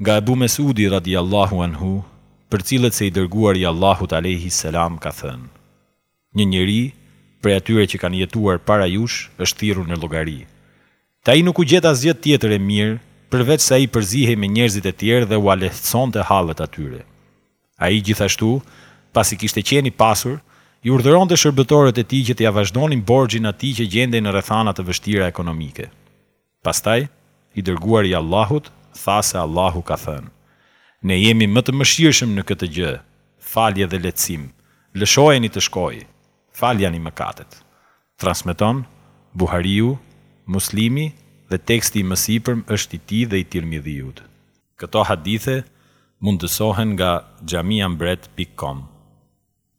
Nga Ebu Mes'udi radhijallâhu anhu përcillet se i Dërguari i Allahut alejhi selam ka thënë, Një njeri prej atyre që kanë jetuar para jush është thirrur në llogari. Te ai nuk u gjet asgjë tjetër e mirë përveç se ai përzihej me njerëzit e tjerë dhe ua lehtësonte hallet atyre. Ai gjithashtu, pasi kishte qenë i pasur, i urdhëronte shërbëtorët e tij që t'ia vazhdonin borxhin atij që gjendej në rrethana të vështira ekonomike. Pastaj, i Dërguari i Allahut tha se Allahu ka thënë, Ne jemi më të mëshirshëm në këtë gjë, falje dhe lehtësim, lëshojeni të shkojë, faljani mëkatet. Transmeton Buhariu, Muslimi dhe teksti i mësipërm është i tij dhe i Tirmidhiut. Këto hadithe mundësohen nga xhamiambret pikë com.